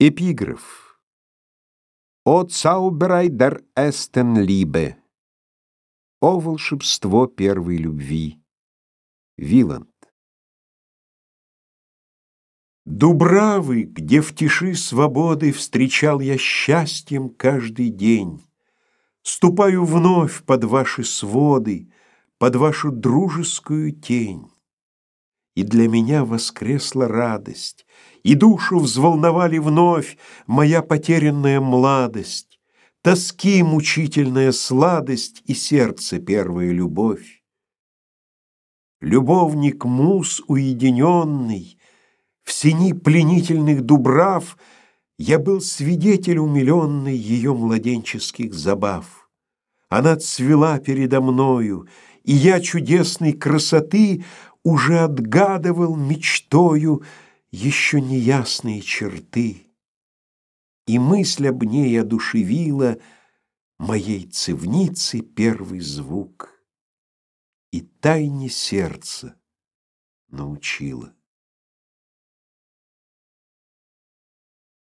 Эпиграф. О Цауберай дер эстен либе. О волшебство первой любви. Виланд. Дубравы, где в тиши свободы Встречал я счастьем каждый день, Ступаю вновь под ваши своды, Под вашу дружескую тень. И для меня воскресла радость, И душу взволновали вновь Моя потерянная младость, Тоски мучительная сладость И сердце первая любовь. Любовник мус уединенный, В сени пленительных дубрав Я был свидетель умиленный Ее младенческих забав. Она цвела передо мною, И я чудесной красоты уже отгадывал мечтою еще неясные черты. И мысль об ней одушевила моей цивницы первый звук и тайне сердца научила.